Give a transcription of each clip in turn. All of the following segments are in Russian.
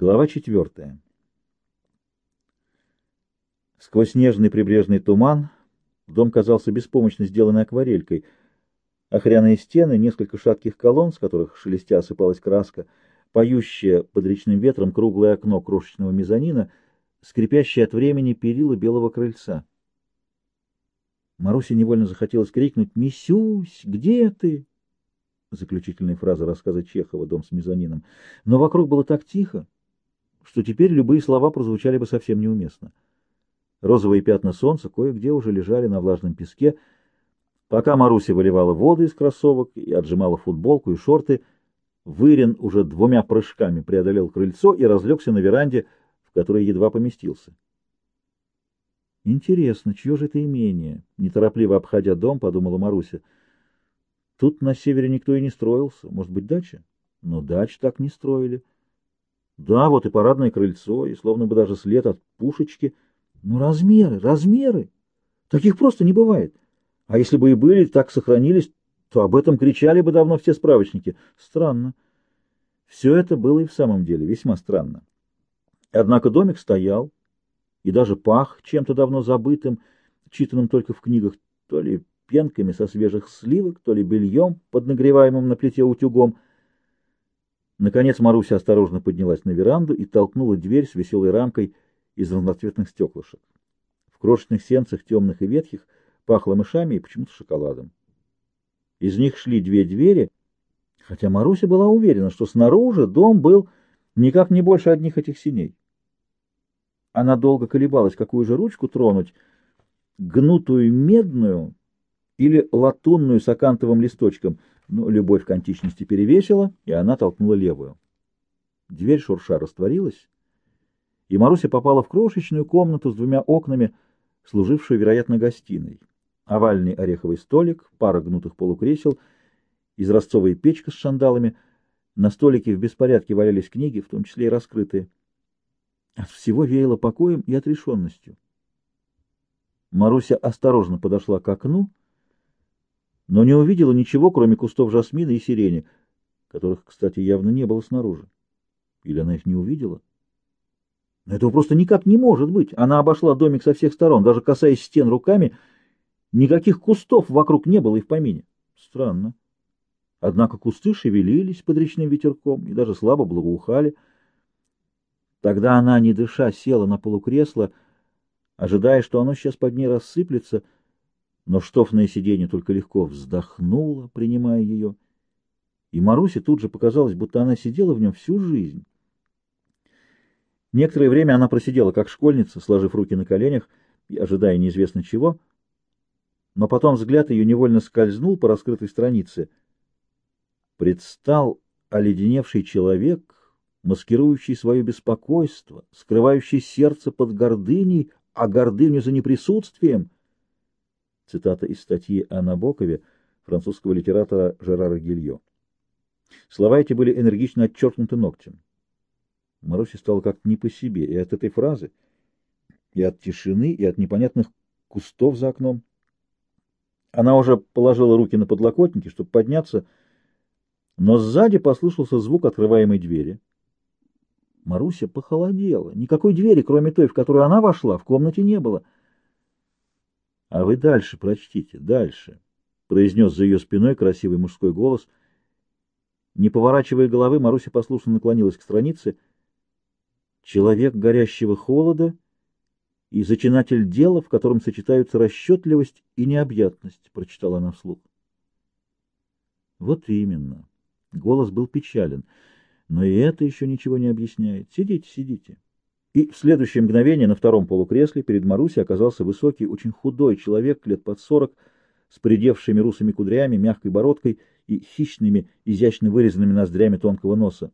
Глава четвертая. Сквозь снежный прибрежный туман дом казался беспомощно сделанной акварелькой. Охряные стены, несколько шатких колонн, с которых шелестя осыпалась краска, поющее под речным ветром круглое окно крошечного мезонина, скрипящее от времени перила белого крыльца. Марусе невольно захотелось крикнуть «Мисюсь, где ты?» Заключительная фраза рассказа Чехова «Дом с мезонином». Но вокруг было так тихо, что теперь любые слова прозвучали бы совсем неуместно. Розовые пятна солнца кое-где уже лежали на влажном песке. Пока Маруся выливала воду из кроссовок и отжимала футболку и шорты, Вырин уже двумя прыжками преодолел крыльцо и разлегся на веранде, в которой едва поместился. «Интересно, чье же это имение?» — неторопливо обходя дом, подумала Маруся. «Тут на севере никто и не строился. Может быть, дача?» Но дач так не строили. Да, вот и парадное крыльцо, и словно бы даже след от пушечки. Ну, размеры, размеры! Таких просто не бывает. А если бы и были, так сохранились, то об этом кричали бы давно все справочники. Странно. Все это было и в самом деле весьма странно. Однако домик стоял и даже пах чем-то давно забытым, читанным только в книгах, то ли пенками со свежих сливок, то ли бельем под нагреваемым на плите утюгом — Наконец Маруся осторожно поднялась на веранду и толкнула дверь с веселой рамкой из разноцветных стеклышек. В крошечных сенцах, темных и ветхих, пахло мышами и почему-то шоколадом. Из них шли две двери, хотя Маруся была уверена, что снаружи дом был никак не больше одних этих синей. Она долго колебалась, какую же ручку тронуть, гнутую медную или латунную с акантовым листочком — но любовь к античности перевесила, и она толкнула левую. Дверь шурша растворилась, и Маруся попала в крошечную комнату с двумя окнами, служившую, вероятно, гостиной. Овальный ореховый столик, пара гнутых полукресел, изразцовая печка с шандалами. На столике в беспорядке валялись книги, в том числе и раскрытые. От всего веяло покоем и отрешенностью. Маруся осторожно подошла к окну но не увидела ничего, кроме кустов жасмина и сирени, которых, кстати, явно не было снаружи. Или она их не увидела? Но этого просто никак не может быть. Она обошла домик со всех сторон, даже касаясь стен руками. Никаких кустов вокруг не было и в помине. Странно. Однако кусты шевелились под речным ветерком и даже слабо благоухали. Тогда она, не дыша, села на полукресло, ожидая, что оно сейчас под ней рассыплется — но штофное сиденье только легко вздохнуло, принимая ее, и Марусе тут же показалось, будто она сидела в нем всю жизнь. Некоторое время она просидела как школьница, сложив руки на коленях и ожидая неизвестно чего, но потом взгляд ее невольно скользнул по раскрытой странице. Предстал оледеневший человек, маскирующий свое беспокойство, скрывающий сердце под гордыней, а гордыню за неприсутствием — Цитата из статьи о Набокове французского литератора Жерара Гильо. Слова эти были энергично отчеркнуты ногтем. Марусе стало как-то не по себе и от этой фразы, и от тишины, и от непонятных кустов за окном. Она уже положила руки на подлокотники, чтобы подняться, но сзади послышался звук открываемой двери. Маруся похолодела. Никакой двери, кроме той, в которую она вошла, в комнате не было — а вы дальше прочтите, дальше, — произнес за ее спиной красивый мужской голос. Не поворачивая головы, Маруся послушно наклонилась к странице. «Человек горящего холода и зачинатель дела, в котором сочетаются расчетливость и необъятность», — прочитала она вслух. Вот именно. Голос был печален, но и это еще ничего не объясняет. Сидите, сидите. И в следующее мгновение на втором полукресле перед Марусей оказался высокий, очень худой человек лет под сорок, с придевшими русыми кудрями, мягкой бородкой и хищными, изящно вырезанными ноздрями тонкого носа.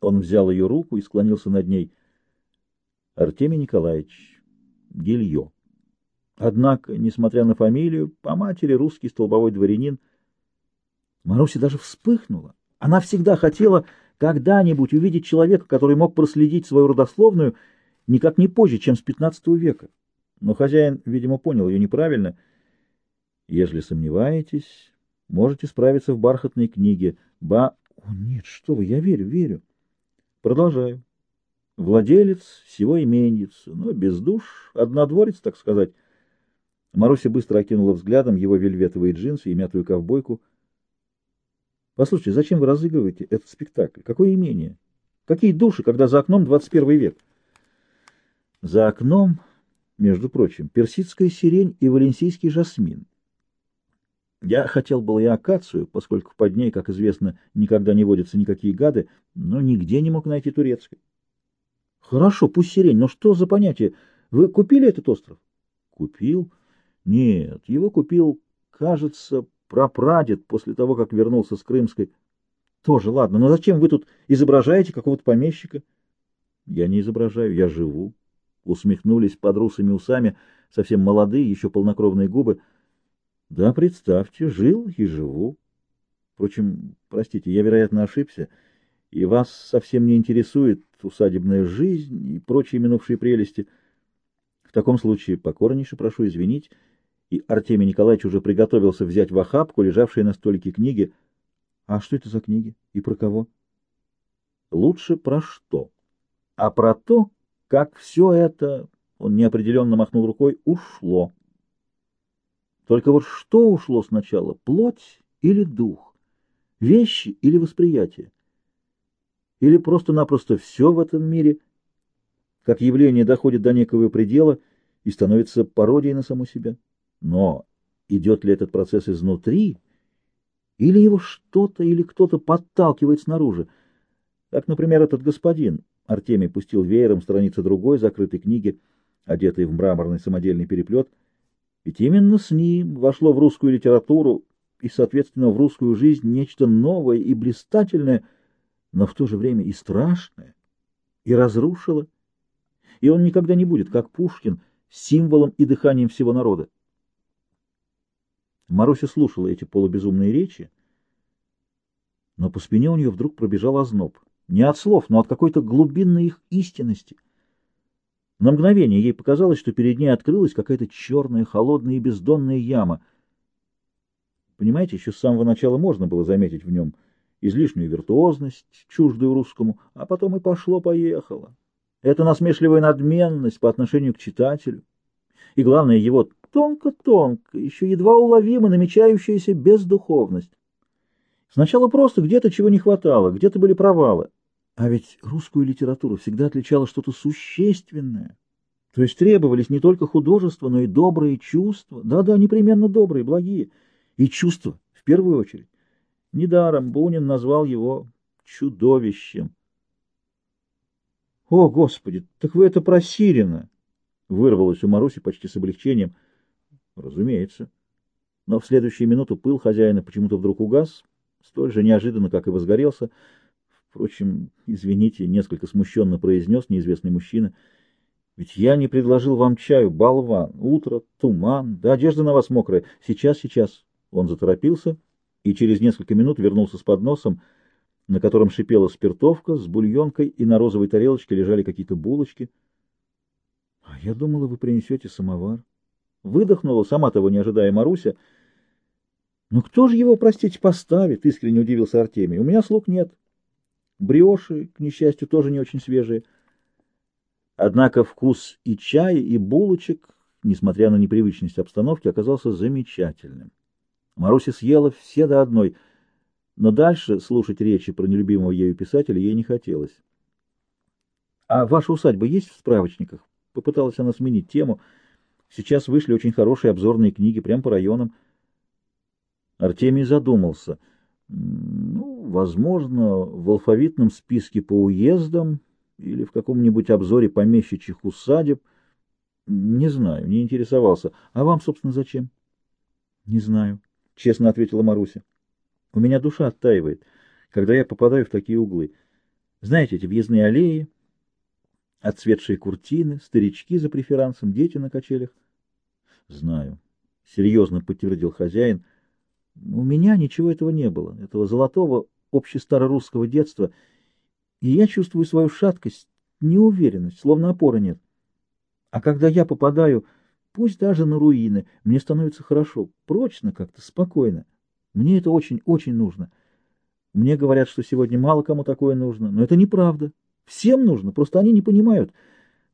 Он взял ее руку и склонился над ней. Артемий Николаевич Гильё. Однако, несмотря на фамилию, по матери русский столбовой дворянин, Маруся даже вспыхнула. Она всегда хотела когда-нибудь увидеть человека, который мог проследить свою родословную никак не позже, чем с XV века. Но хозяин, видимо, понял ее неправильно. Если сомневаетесь, можете справиться в бархатной книге. Ба... О, нет, что вы, я верю, верю. Продолжаю. Владелец всего именьица, но без душ, однодворец, так сказать. Маруся быстро окинула взглядом его вельветовые джинсы и мятую ковбойку. Послушайте, зачем вы разыгрываете этот спектакль? Какое имение? Какие души, когда за окном 21 век? За окном, между прочим, персидская сирень и валенсийский жасмин. Я хотел было и акацию, поскольку под ней, как известно, никогда не водятся никакие гады, но нигде не мог найти турецкой. Хорошо, пусть сирень, но что за понятие? Вы купили этот остров? Купил? Нет, его купил, кажется, прапрадед после того, как вернулся с Крымской. Тоже ладно, но зачем вы тут изображаете какого-то помещика? Я не изображаю, я живу. Усмехнулись под русыми усами совсем молодые, еще полнокровные губы. Да, представьте, жил и живу. Впрочем, простите, я, вероятно, ошибся, и вас совсем не интересует усадебная жизнь и прочие минувшие прелести. В таком случае покорнейше прошу извинить, и Артемий Николаевич уже приготовился взять в охапку лежавшие на столике книги. А что это за книги? И про кого? Лучше про что? А про то, как все это, он неопределенно махнул рукой, ушло. Только вот что ушло сначала, плоть или дух, вещи или восприятие? Или просто-напросто все в этом мире, как явление доходит до некого предела и становится пародией на саму себя? Но идет ли этот процесс изнутри, или его что-то или кто-то подталкивает снаружи? Как, например, этот господин. Артемий пустил веером страницы другой закрытой книги, одетой в мраморный самодельный переплет — ведь именно с ним вошло в русскую литературу и, соответственно, в русскую жизнь нечто новое и блистательное, но в то же время и страшное, и разрушило. И он никогда не будет, как Пушкин, символом и дыханием всего народа. Маруся слушала эти полубезумные речи, но по спине у нее вдруг пробежал озноб. Не от слов, но от какой-то глубинной их истинности — на мгновение ей показалось, что перед ней открылась какая-то черная, холодная и бездонная яма. Понимаете, еще с самого начала можно было заметить в нем излишнюю виртуозность, чуждую русскому, а потом и пошло-поехало. Это насмешливая надменность по отношению к читателю. И главное, его тонко-тонко, еще едва уловимо намечающаяся бездуховность. Сначала просто где-то чего не хватало, где-то были провалы. А ведь русскую литературу всегда отличало что-то существенное. То есть требовались не только художество, но и добрые чувства. Да-да, непременно добрые, благие. И чувства, в первую очередь. Недаром Бунин назвал его чудовищем. «О, Господи, так вы это про Сирина!» Вырвалось у Маруси почти с облегчением. «Разумеется». Но в следующую минуту пыл хозяина почему-то вдруг угас, столь же неожиданно, как и возгорелся, Впрочем, извините, несколько смущенно произнес неизвестный мужчина. Ведь я не предложил вам чаю, болван. Утро, туман, да одежда на вас мокрая. Сейчас, сейчас. Он заторопился и через несколько минут вернулся с подносом, на котором шипела спиртовка с бульонкой, и на розовой тарелочке лежали какие-то булочки. — А я думала, вы принесете самовар. Выдохнула, сама того не ожидая Маруся. — Ну кто же его, простите, поставит? — искренне удивился Артемий. — У меня слуг нет. Бриоши, к несчастью, тоже не очень свежие. Однако вкус и чая, и булочек, несмотря на непривычность обстановки, оказался замечательным. Маруся съела все до одной, но дальше слушать речи про нелюбимого ею писателя ей не хотелось. — А ваша усадьба есть в справочниках? Попыталась она сменить тему. Сейчас вышли очень хорошие обзорные книги, прямо по районам. Артемий задумался. Ну, Возможно, в алфавитном списке по уездам или в каком-нибудь обзоре помещичьих усадеб. Не знаю, не интересовался. А вам, собственно, зачем? Не знаю, честно ответила Маруся. У меня душа оттаивает, когда я попадаю в такие углы. Знаете, эти въездные аллеи, отцветшие куртины, старички за преферансом, дети на качелях. Знаю, серьезно подтвердил хозяин. У меня ничего этого не было, этого золотого общестарорусского детства, и я чувствую свою шаткость, неуверенность, словно опоры нет. А когда я попадаю, пусть даже на руины, мне становится хорошо, прочно как-то, спокойно. Мне это очень-очень нужно. Мне говорят, что сегодня мало кому такое нужно, но это неправда. Всем нужно, просто они не понимают.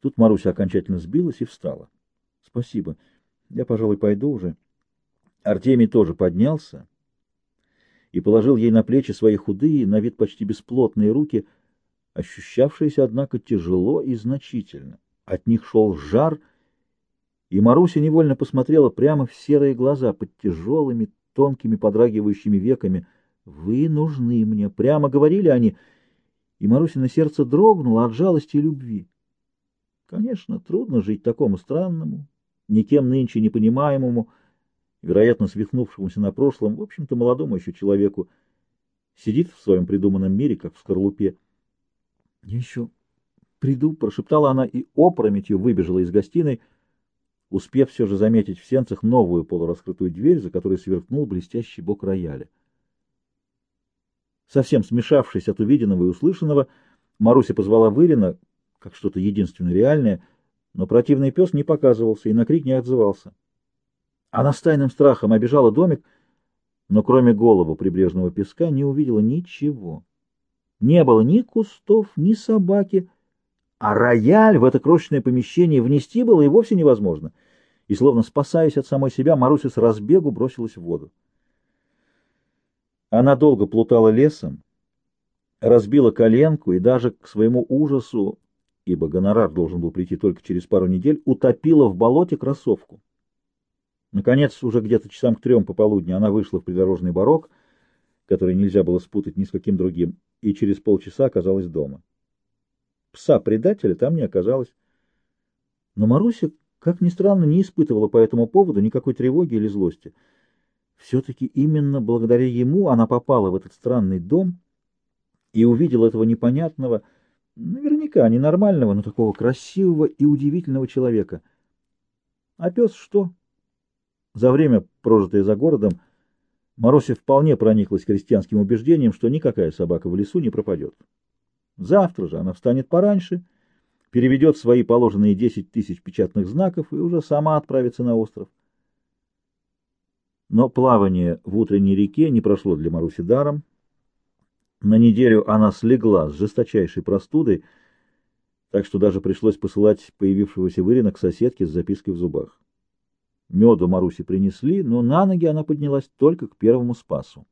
Тут Маруся окончательно сбилась и встала. Спасибо. Я, пожалуй, пойду уже. Артемий тоже поднялся и положил ей на плечи свои худые, на вид почти бесплотные руки, ощущавшиеся, однако, тяжело и значительно. От них шел жар, и Маруся невольно посмотрела прямо в серые глаза под тяжелыми, тонкими, подрагивающими веками. «Вы нужны мне», — прямо говорили они, и Марусина сердце дрогнуло от жалости и любви. Конечно, трудно жить такому странному, никем нынче не понимаемому, вероятно, свихнувшемуся на прошлом, в общем-то, молодому еще человеку, сидит в своем придуманном мире, как в скорлупе. — Я еще приду, — прошептала она и опрометью выбежала из гостиной, успев все же заметить в сенцах новую полураскрытую дверь, за которой сверкнул блестящий бок рояля. Совсем смешавшись от увиденного и услышанного, Маруся позвала Вырина, как что-то единственно реальное, но противный пес не показывался и на крик не отзывался. Она с тайным страхом обижала домик, но кроме головы прибрежного песка не увидела ничего. Не было ни кустов, ни собаки, а рояль в это крошечное помещение внести было и вовсе невозможно. И, словно спасаясь от самой себя, Маруся с разбегу бросилась в воду. Она долго плутала лесом, разбила коленку и даже к своему ужасу, ибо гонорар должен был прийти только через пару недель, утопила в болоте кроссовку. Наконец, уже где-то часам к трем пополудни она вышла в придорожный барок, который нельзя было спутать ни с каким другим, и через полчаса оказалась дома. Пса-предателя там не оказалось. Но Маруся, как ни странно, не испытывала по этому поводу никакой тревоги или злости. Все-таки именно благодаря ему она попала в этот странный дом и увидела этого непонятного, наверняка ненормального, но такого красивого и удивительного человека. А пес что? За время, прожитое за городом, Маруся вполне прониклась крестьянским убеждением, что никакая собака в лесу не пропадет. Завтра же она встанет пораньше, переведет свои положенные десять тысяч печатных знаков и уже сама отправится на остров. Но плавание в утренней реке не прошло для Маруси даром. На неделю она слегла с жесточайшей простудой, так что даже пришлось посылать появившегося вырина к соседке с запиской в зубах. Меду Маруси принесли, но на ноги она поднялась только к первому спасу.